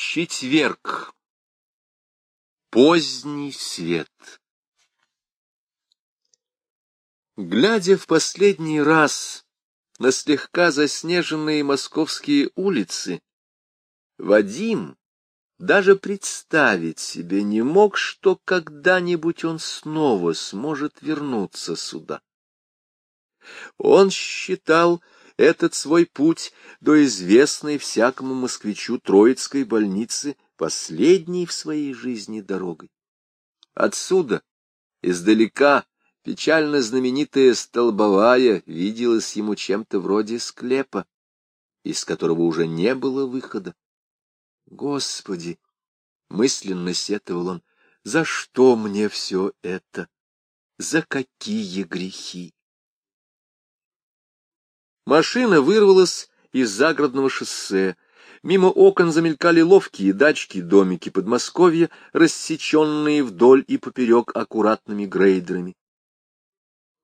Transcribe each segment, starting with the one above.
Четверг. Поздний свет. Глядя в последний раз на слегка заснеженные московские улицы, Вадим даже представить себе не мог, что когда-нибудь он снова сможет вернуться сюда. Он считал этот свой путь до известной всякому москвичу Троицкой больницы последней в своей жизни дорогой. Отсюда, издалека, печально знаменитая столбовая виделась ему чем-то вроде склепа, из которого уже не было выхода. Господи! Мысленно сетовал он. За что мне все это? За какие грехи? Машина вырвалась из загородного шоссе. Мимо окон замелькали ловкие дачки-домики Подмосковья, рассеченные вдоль и поперек аккуратными грейдерами.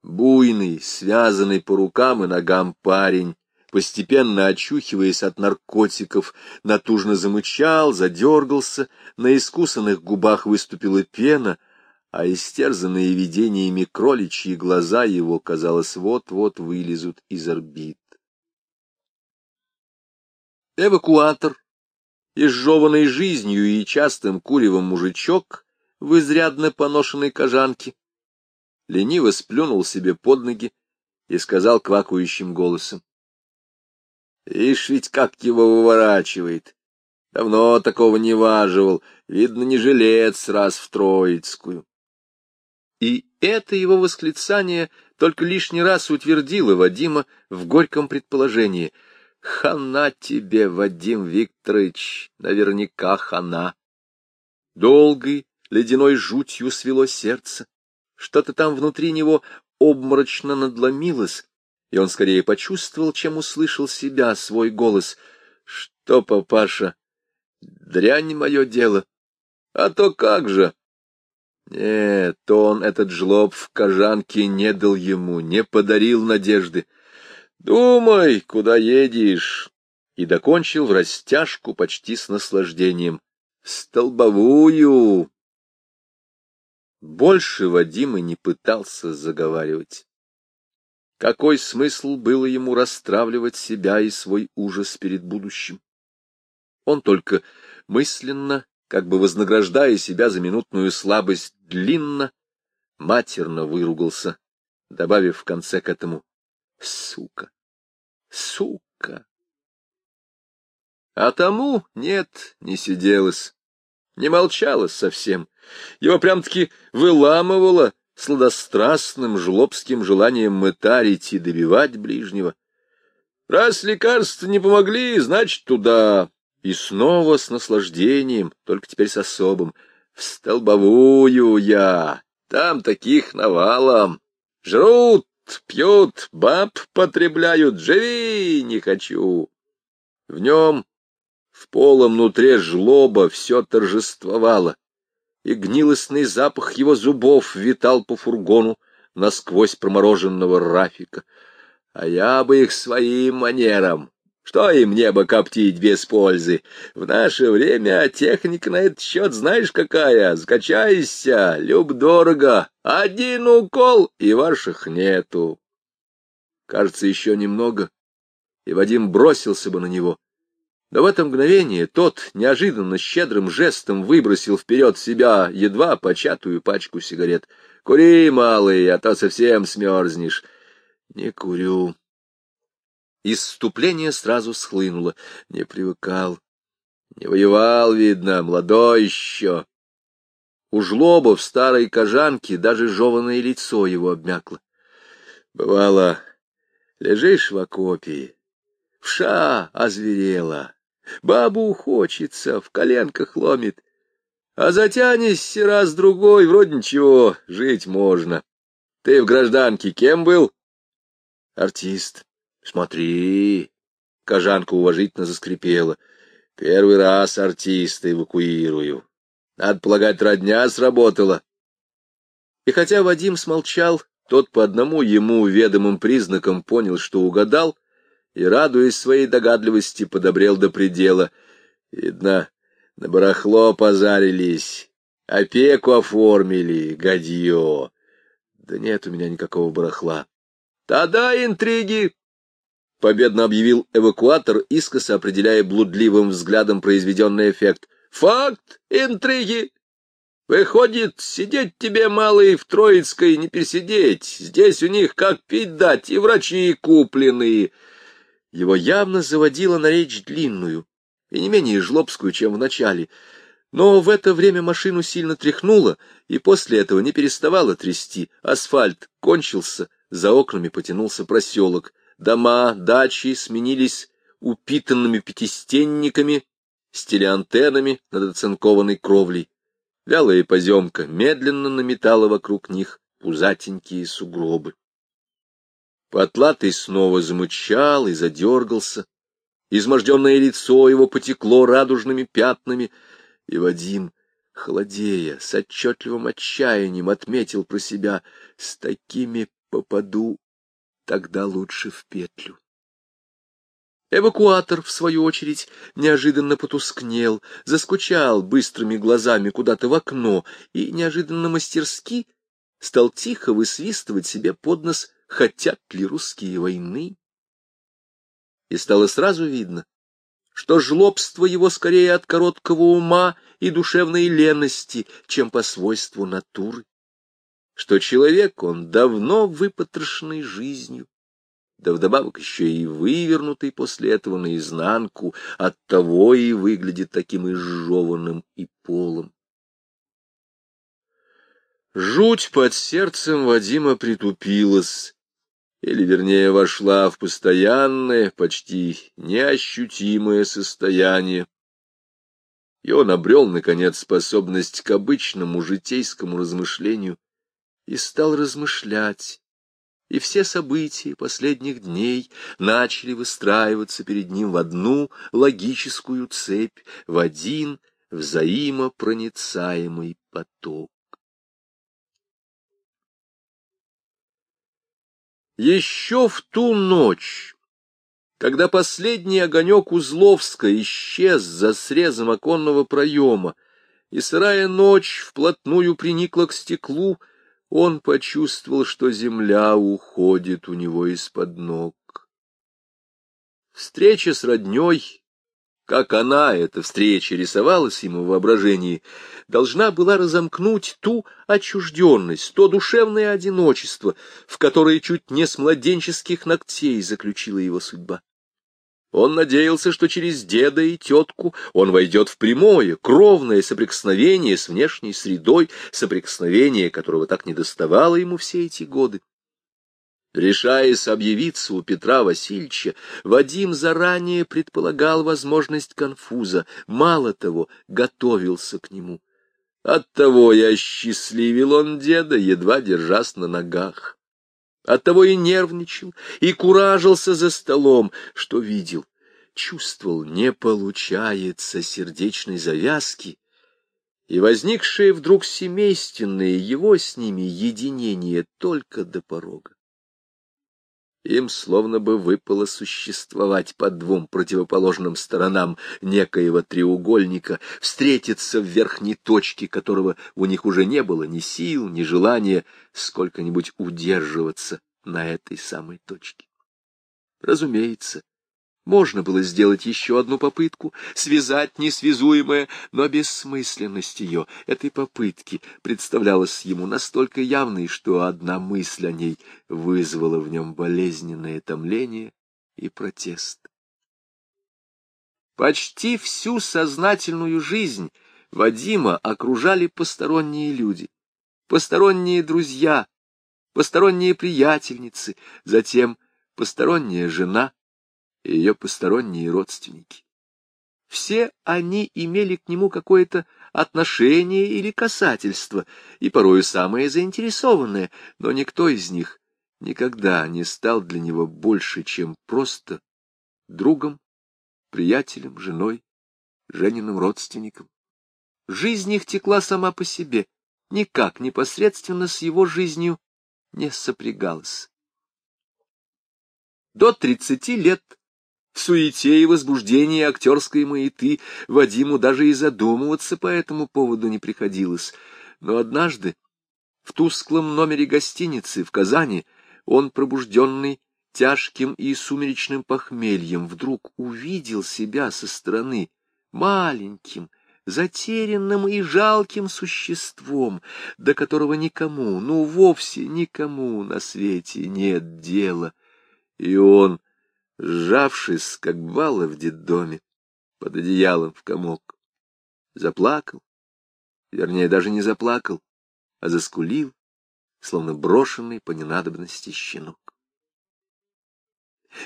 Буйный, связанный по рукам и ногам парень, постепенно очухиваясь от наркотиков, натужно замычал, задергался, на искусанных губах выступила пена, а истерзанные видениями кроличьи глаза его, казалось, вот-вот вылезут из орбит. Эвакуатор, изжеванный жизнью и частым куревом мужичок в изрядно поношенной кожанке, лениво сплюнул себе под ноги и сказал квакающим голосом. — Ишь ведь как его выворачивает! Давно такого не важивал, видно, не жилец раз в Троицкую. И это его восклицание только лишний раз утвердило Вадима в горьком предположении. «Хана тебе, Вадим Викторович, наверняка хана». Долгой, ледяной жутью свело сердце. Что-то там внутри него обморочно надломилось, и он скорее почувствовал, чем услышал себя, свой голос. «Что, папаша, дрянь мое дело? А то как же!» Нет, он, этот жлоб в кожанке, не дал ему, не подарил надежды. Думай, куда едешь. И докончил в растяжку почти с наслаждением. Столбовую. Больше Вадим и не пытался заговаривать. Какой смысл было ему расстравливать себя и свой ужас перед будущим? Он только мысленно как бы вознаграждая себя за минутную слабость, длинно, матерно выругался, добавив в конце к этому «сука, сука». А тому нет, не сиделось, не молчалось совсем. Его прям-таки выламывало сладострастным жлобским желанием мытарить и добивать ближнего. Раз лекарства не помогли, значит, туда, и снова с наслаждением, только теперь с особым. В столбовую я, там таких навалом. Жрут, пьют, баб потребляют, живи не хочу. В нем, в полом нутре жлоба, все торжествовало, и гнилостный запах его зубов витал по фургону насквозь промороженного рафика. А я бы их своим манером что им небо коптить без пользы? В наше время техника на этот счет знаешь какая? Скачайся, люб-дорого, один укол, и ваших нету. Кажется, еще немного, и Вадим бросился бы на него. Но в это мгновение тот неожиданно щедрым жестом выбросил вперед себя едва початую пачку сигарет. — Кури, малый, а то совсем смерзнешь. — Не курю, Исступление сразу схлынуло. Не привыкал. Не воевал, видно, молодой еще. У жлоба в старой кожанке даже жеванное лицо его обмякло. Бывало, лежишь в окопе, вша озверела, бабу хочется, в коленках ломит, а затянешься раз-другой, вроде ничего, жить можно. Ты в гражданке кем был? Артист. Смотри, Кожанка уважительно заскрипела. Первый раз артиста эвакуирую. Надо полагать, родня сработала. И хотя Вадим смолчал, тот по одному ему ведомым признакам понял, что угадал, и, радуясь своей догадливости, подобрел до предела. Видно, На барахло позарились, опеку оформили, гадье. Да нет у меня никакого барахла. Тогда интриги! Победно объявил эвакуатор, искоса определяя блудливым взглядом произведенный эффект. Факт интриги! Выходит, сидеть тебе, малый, в Троицкой не пересидеть. Здесь у них как пить дать, и врачи купленные. Его явно заводило на речь длинную, и не менее жлобскую, чем в начале. Но в это время машину сильно тряхнуло, и после этого не переставало трясти. Асфальт кончился, за окнами потянулся проселок. Дома, дачи сменились упитанными пятистенниками с телеантеннами над оцинкованной кровлей. Вялая поземка медленно наметала вокруг них пузатенькие сугробы. Потлатый снова замычал и задергался. Изможденное лицо его потекло радужными пятнами, и Вадим, холодея, с отчетливым отчаянием отметил про себя, с такими попаду, тогда лучше в петлю. Эвакуатор, в свою очередь, неожиданно потускнел, заскучал быстрыми глазами куда-то в окно и неожиданно мастерски стал тихо высвистывать себе под нос, хотят ли русские войны. И стало сразу видно, что жлобство его скорее от короткого ума и душевной лености, чем по свойству натуры, что человек он давно выпотрошенный жизнью, да вдобавок еще и вывернутый после этого наизнанку, оттого и выглядит таким изжеванным и полым. Жуть под сердцем Вадима притупилась, или, вернее, вошла в постоянное, почти неощутимое состояние, и он обрел, наконец, способность к обычному житейскому размышлению и стал размышлять, и все события последних дней начали выстраиваться перед ним в одну логическую цепь, в один взаимопроницаемый поток. Еще в ту ночь, когда последний огонек Узловска исчез за срезом оконного проема, и сырая ночь вплотную приникла к стеклу, он почувствовал, что земля уходит у него из-под ног. Встреча с родней, как она, эта встреча, рисовалась ему в воображении, должна была разомкнуть ту отчужденность, то душевное одиночество, в которое чуть не с младенческих ногтей заключила его судьба. Он надеялся, что через деда и тетку он войдет в прямое, кровное соприкосновение с внешней средой, соприкосновение, которого так недоставало ему все эти годы. Решаясь объявиться у Петра Васильевича, Вадим заранее предполагал возможность конфуза, мало того, готовился к нему. Оттого я счастливил он деда, едва держась на ногах. Оттого и нервничал, и куражился за столом, что видел, чувствовал, не получается сердечной завязки, и возникшее вдруг семейственное его с ними единение только до порога. Им словно бы выпало существовать по двум противоположным сторонам некоего треугольника, встретиться в верхней точке, которого у них уже не было ни сил, ни желания сколько-нибудь удерживаться на этой самой точке. Разумеется, можно было сделать еще одну попытку, связать несвязуемое, но бессмысленность ее, этой попытки, представлялась ему настолько явной, что одна мысль о ней вызвала в нем болезненное томление и протест. Почти всю сознательную жизнь Вадима окружали посторонние люди, посторонние друзья, посторонние приятельницы, затем посторонняя жена, и ее посторонние родственники. Все они имели к нему какое-то отношение или касательство, и порою самое заинтересованное, но никто из них никогда не стал для него больше, чем просто другом, приятелем, женой, Жениным родственником. Жизнь их текла сама по себе, никак непосредственно с его жизнью не сопрягалась. До тридцати лет В суете и возбуждении актерской маяты Вадиму даже и задумываться по этому поводу не приходилось. Но однажды в тусклом номере гостиницы в Казани он, пробужденный тяжким и сумеречным похмельем, вдруг увидел себя со стороны маленьким, затерянным и жалким существом, до которого никому, ну вовсе никому на свете нет дела. И он, сжавшись, как бала в детдоме, под одеялом в комок, заплакал, вернее, даже не заплакал, а заскулил, словно брошенный по ненадобности щенок.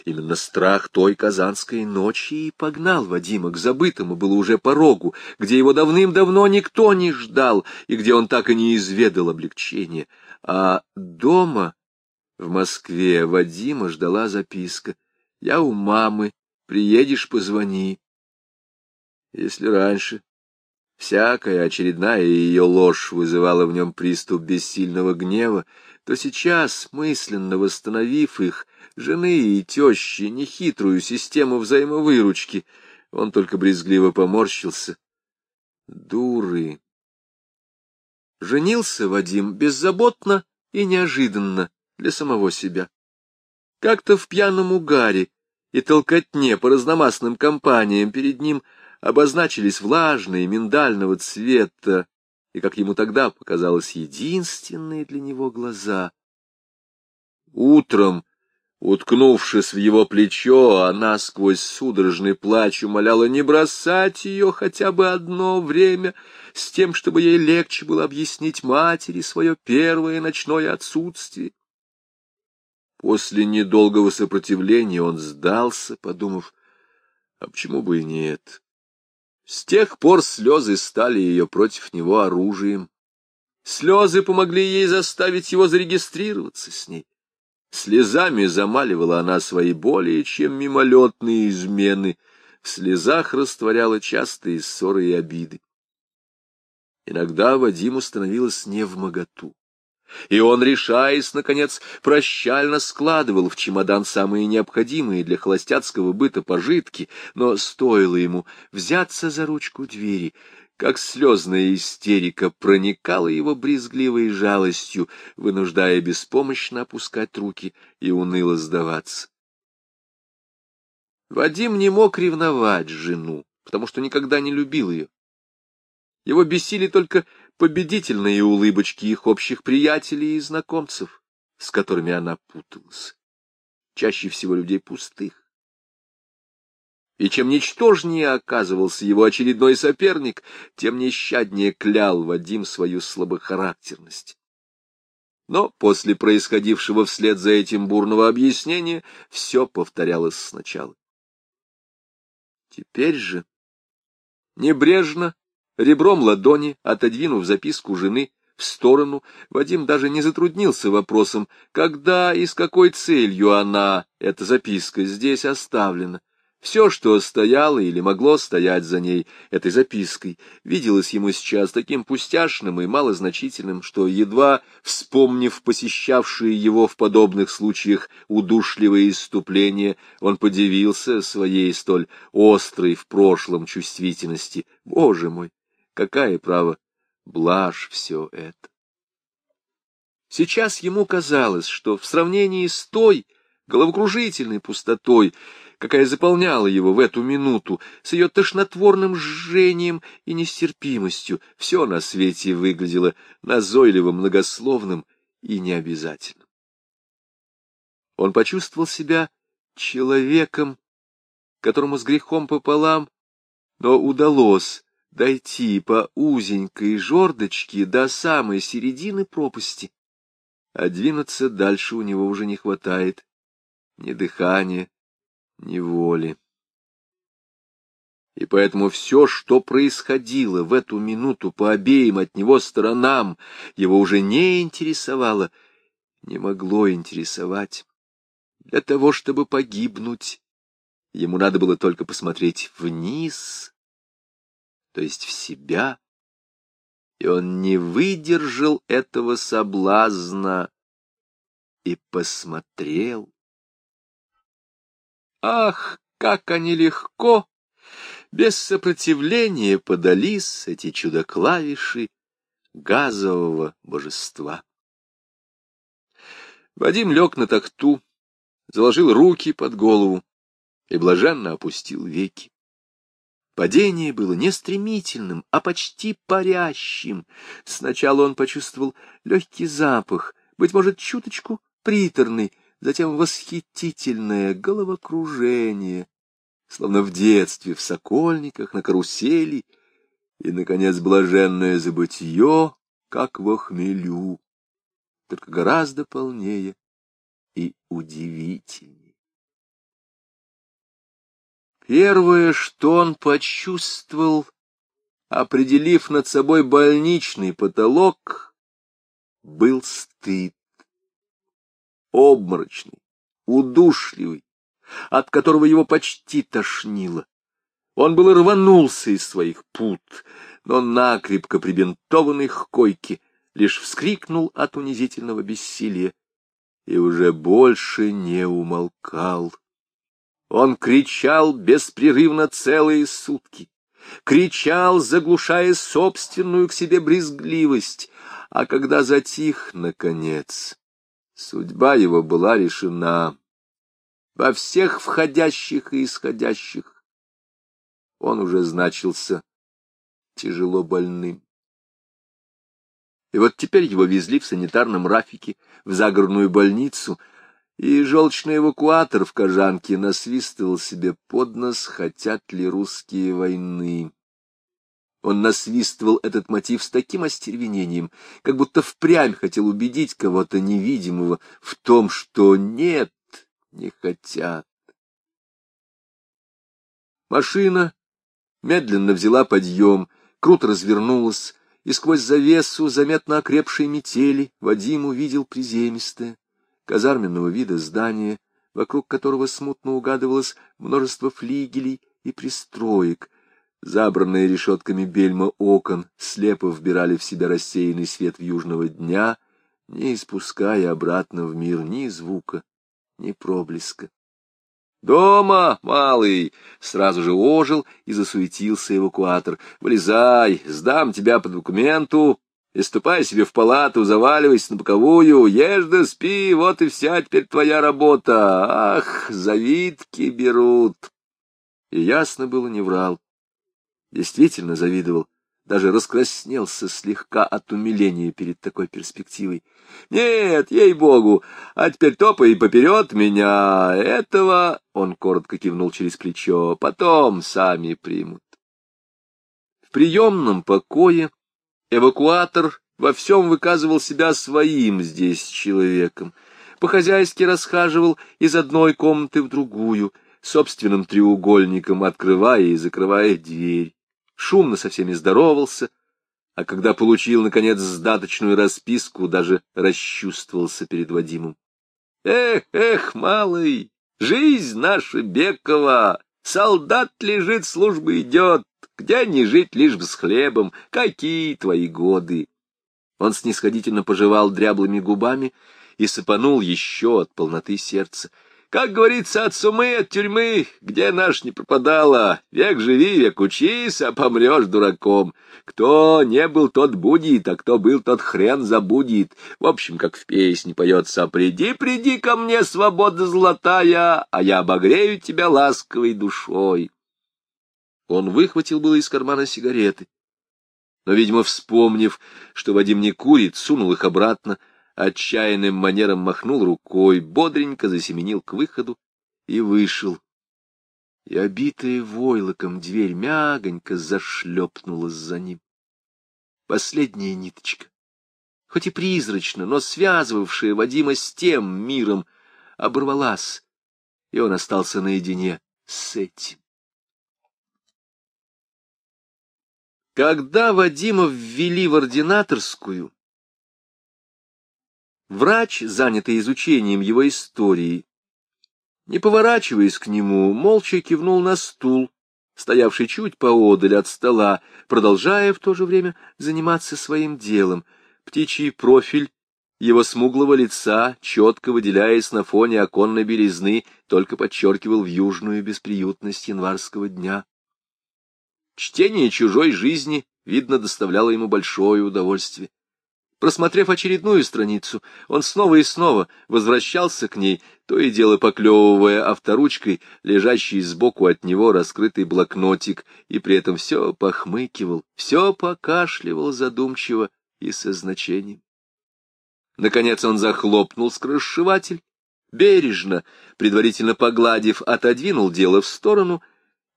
Именно страх той казанской ночи и погнал Вадима к забытому было уже порогу, где его давным-давно никто не ждал и где он так и не изведал облегчения. А дома, в Москве, Вадима ждала записка. «Я у мамы, приедешь, позвони». Если раньше всякая очередная ее ложь вызывала в нем приступ бессильного гнева, то сейчас, мысленно восстановив их, жены и тещи, нехитрую систему взаимовыручки. Он только брезгливо поморщился. Дуры! Женился Вадим беззаботно и неожиданно для самого себя. Как-то в пьяном угаре и толкотне по разномастным компаниям перед ним обозначились влажные миндального цвета и, как ему тогда показалось, единственные для него глаза. Утром Уткнувшись в его плечо, она сквозь судорожный плач умоляла не бросать ее хотя бы одно время, с тем, чтобы ей легче было объяснить матери свое первое ночное отсутствие. После недолгого сопротивления он сдался, подумав, а почему бы и нет. С тех пор слезы стали ее против него оружием. Слезы помогли ей заставить его зарегистрироваться с ней. Слезами замаливала она свои более чем мимолетные измены, в слезах растворяла частые ссоры и обиды. Иногда Вадиму становилось невмоготу. И он, решаясь, наконец, прощально складывал в чемодан самые необходимые для холостяцкого быта пожитки, но стоило ему взяться за ручку двери, как слезная истерика проникала его брезгливой жалостью, вынуждая беспомощно опускать руки и уныло сдаваться. Вадим не мог ревновать жену, потому что никогда не любил ее. Его бесили только победительные улыбочки их общих приятелей и знакомцев, с которыми она путалась. Чаще всего людей пустых и чем ничтожнее оказывался его очередной соперник, тем нещаднее клял Вадим свою слабохарактерность. Но после происходившего вслед за этим бурного объяснения все повторялось сначала. Теперь же, небрежно, ребром ладони, отодвинув записку жены в сторону, Вадим даже не затруднился вопросом, когда и с какой целью она, эта записка, здесь оставлена. Все, что стояло или могло стоять за ней, этой запиской, виделось ему сейчас таким пустяшным и малозначительным, что, едва вспомнив посещавшие его в подобных случаях удушливые иступления, он подивился своей столь острой в прошлом чувствительности. Боже мой, какая право, блажь все это! Сейчас ему казалось, что в сравнении с той головокружительной пустотой, какая заполняла его в эту минуту, с ее тошнотворным жжением и нестерпимостью, все на свете выглядело назойливо многословным и необязательным. Он почувствовал себя человеком, которому с грехом пополам, но удалось дойти по узенькой жердочке до самой середины пропасти, а двинуться дальше у него уже не хватает ни дыхания, неволи. И поэтому все, что происходило в эту минуту по обеим от него сторонам, его уже не интересовало, не могло интересовать. Для того, чтобы погибнуть, ему надо было только посмотреть вниз, то есть в себя, и он не выдержал этого соблазна и посмотрел. Ах, как они легко, без сопротивления подались эти чудо-клавиши газового божества. Вадим лег на тахту, заложил руки под голову и блаженно опустил веки. Падение было не стремительным, а почти парящим. Сначала он почувствовал легкий запах, быть может, чуточку приторный, затем восхитительное головокружение, словно в детстве в сокольниках на карусели, и, наконец, блаженное забытье, как во хмелю, только гораздо полнее и удивительнее. Первое, что он почувствовал, определив над собой больничный потолок, был стыд. Обморочный, удушливый, от которого его почти тошнило. Он был рванулся из своих пут, но накрепко прибинтованный к койке лишь вскрикнул от унизительного бессилия и уже больше не умолкал. Он кричал беспрерывно целые сутки, кричал, заглушая собственную к себе брезгливость, а когда затих, наконец, судьба его была решена во всех входящих и исходящих. Он уже значился тяжело больным. И вот теперь его везли в санитарном рафике в загородную больницу, и желчный эвакуатор в Кожанке насвистывал себе под нос, хотят ли русские войны. Он насвистывал этот мотив с таким остервенением, как будто впрямь хотел убедить кого-то невидимого в том, что нет, не хотят. Машина медленно взяла подъем, круто развернулась, и сквозь завесу заметно окрепшей метели Вадим увидел приземистое, казарменного вида здание, вокруг которого смутно угадывалось множество флигелей и пристроек. Забранные решетками бельма окон слепо вбирали в себя рассеянный свет южного дня, не испуская обратно в мир ни звука, ни проблеска. «Дома, малый!» — сразу же ожил и засуетился эвакуатор. «Вылезай, сдам тебя по документу, и ступай себе в палату, заваливайся на боковую, ешь да спи, вот и вся теперь твоя работа. Ах, завидки берут!» И ясно было, не врал. Действительно завидовал даже раскраснелся слегка от умиления перед такой перспективой. «Нет, ей-богу, а теперь топай поперед меня, этого...» Он коротко кивнул через плечо. «Потом сами примут». В приемном покое эвакуатор во всем выказывал себя своим здесь человеком. По-хозяйски расхаживал из одной комнаты в другую, собственным треугольником открывая и закрывая дверь шумно со всеми здоровался, а когда получил, наконец, сдаточную расписку, даже расчувствовался перед Вадимом. «Эх, эх, малый, жизнь наша Бекова! Солдат лежит, служба идет, где не жить лишь бы с хлебом, какие твои годы!» Он снисходительно пожевал дряблыми губами и сыпанул еще от полноты сердца — как говорится, от сумы, от тюрьмы, где наш не пропадала. Век живи, век учись, а помрешь дураком. Кто не был, тот будет, а кто был, тот хрен забудет. В общем, как в песне поется, «Приди, приди ко мне, свобода золотая, а я обогрею тебя ласковой душой». Он выхватил было из кармана сигареты, но, видимо, вспомнив, что Вадим не курит, сунул их обратно, отчаянным манером махнул рукой, бодренько засеменил к выходу и вышел. И обитая войлоком дверь мягонько зашлепнулась за ним. Последняя ниточка, хоть и призрачно, но связывавшая Вадима с тем миром, оборвалась, и он остался наедине с этим. Когда Вадима ввели в ординаторскую, Врач, занятый изучением его истории, не поворачиваясь к нему, молча кивнул на стул, стоявший чуть поодаль от стола, продолжая в то же время заниматься своим делом. Птичий профиль его смуглого лица, четко выделяясь на фоне оконной белизны, только подчеркивал вьюжную бесприютность январского дня. Чтение чужой жизни, видно, доставляло ему большое удовольствие. Просмотрев очередную страницу, он снова и снова возвращался к ней, то и дело поклевывая авторучкой, лежащий сбоку от него раскрытый блокнотик, и при этом все похмыкивал, все покашливал задумчиво и со значением. Наконец он захлопнул скоросшиватель, бережно, предварительно погладив, отодвинул дело в сторону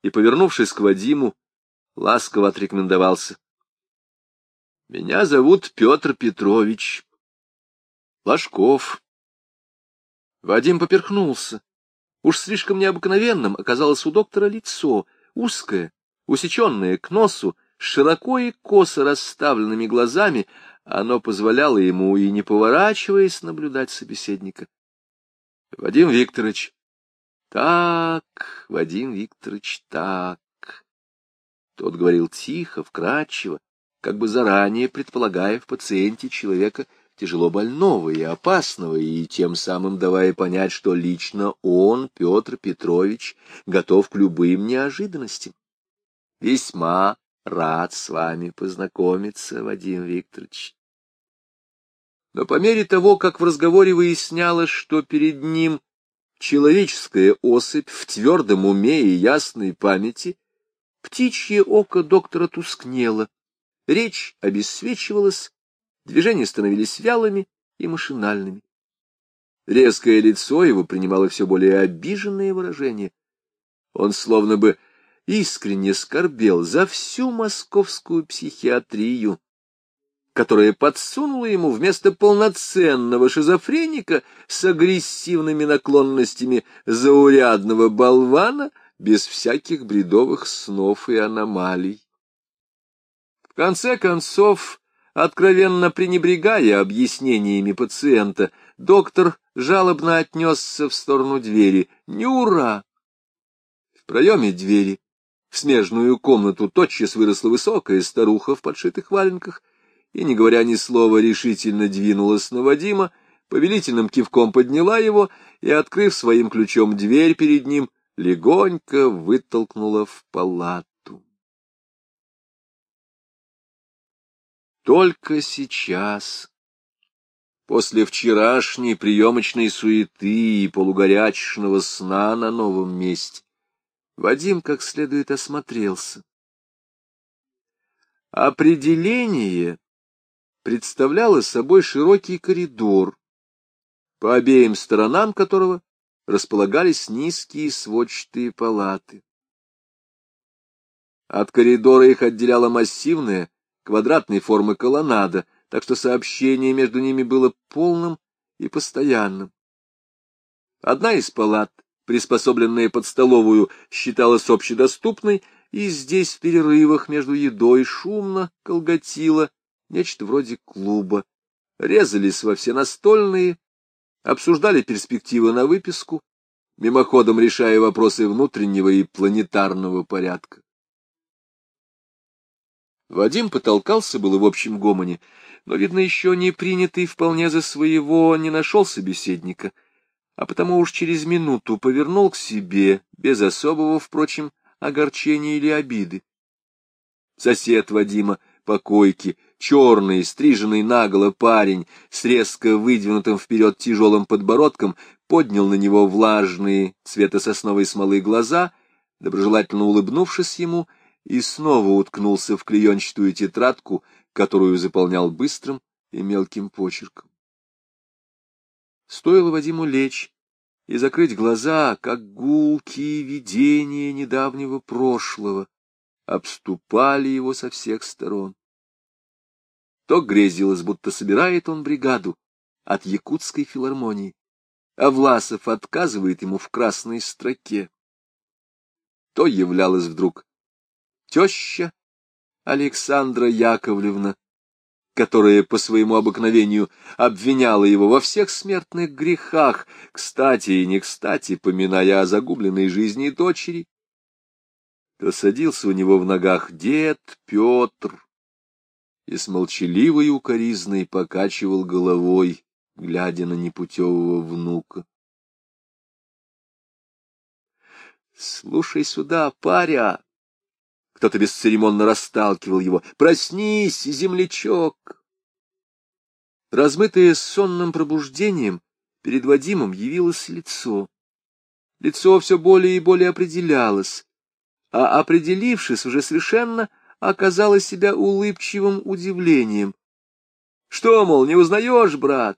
и, повернувшись к Вадиму, ласково отрекомендовался. — Меня зовут Петр Петрович. Ложков. Вадим поперхнулся. Уж слишком необыкновенным оказалось у доктора лицо, узкое, усеченное к носу, широко и косо расставленными глазами, оно позволяло ему, и не поворачиваясь, наблюдать собеседника. — Вадим Викторович. — Так, Вадим Викторович, так. Тот говорил тихо, вкрадчиво, как бы заранее предполагая в пациенте человека тяжело больного и опасного, и тем самым давая понять, что лично он, Петр Петрович, готов к любым неожиданностям. Весьма рад с вами познакомиться, Вадим Викторович. Но по мере того, как в разговоре выяснялось, что перед ним человеческая особь в твердом уме и ясной памяти, птичье око доктора тускнело, речь обесцвечивалась, движения становились вялыми и машинальными. Резкое лицо его принимало все более обиженные выражения. Он словно бы искренне скорбел за всю московскую психиатрию, которая подсунула ему вместо полноценного шизофреника с агрессивными наклонностями заурядного болвана без всяких бредовых снов и аномалий. В конце концов, откровенно пренебрегая объяснениями пациента, доктор жалобно отнесся в сторону двери. «Нюра!» В проеме двери в смежную комнату тотчас выросла высокая старуха в подшитых валенках и, не говоря ни слова, решительно двинулась на Вадима, повелительным кивком подняла его и, открыв своим ключом дверь перед ним, легонько вытолкнула в палату. Только сейчас, после вчерашней приемочной суеты и полугорячечного сна на новом месте, Вадим как следует осмотрелся. Определение представляло собой широкий коридор, по обеим сторонам которого располагались низкие сводчатые палаты. От коридора их отделяла массивная, квадратной формы колоннада, так что сообщение между ними было полным и постоянным. Одна из палат, приспособленная под столовую, считалась общедоступной, и здесь в перерывах между едой шумно колготило нечто вроде клуба. Резались во все настольные, обсуждали перспективы на выписку, мимоходом решая вопросы внутреннего и планетарного порядка. Вадим потолкался было в общем гомоне, но, видно, еще не принятый вполне за своего, не нашел собеседника, а потому уж через минуту повернул к себе, без особого, впрочем, огорчения или обиды. Сосед Вадима по койке, черный, стриженный наголо парень с резко выдвинутым вперед тяжелым подбородком, поднял на него влажные цвета сосновой смолы глаза, доброжелательно улыбнувшись ему — и снова уткнулся в клеенчатую тетрадку, которую заполнял быстрым и мелким почерком. Стоило Вадиму лечь и закрыть глаза, как гулкие видения недавнего прошлого обступали его со всех сторон. То грезилось, будто собирает он бригаду от якутской филармонии, а Власов отказывает ему в красной строке. То являлось вдруг теща Александра Яковлевна, которая по своему обыкновению обвиняла его во всех смертных грехах, кстати и не кстати, поминая о загубленной жизни дочери, то садился у него в ногах дед Петр и с молчаливой укоризной покачивал головой, глядя на непутевого внука. «Слушай сюда, паря!» Кто-то бесцеремонно расталкивал его. «Проснись, землячок!» Размытое сонным пробуждением, перед Вадимом явилось лицо. Лицо все более и более определялось, а, определившись, уже совершенно оказало себя улыбчивым удивлением. — Что, мол, не узнаешь, брат?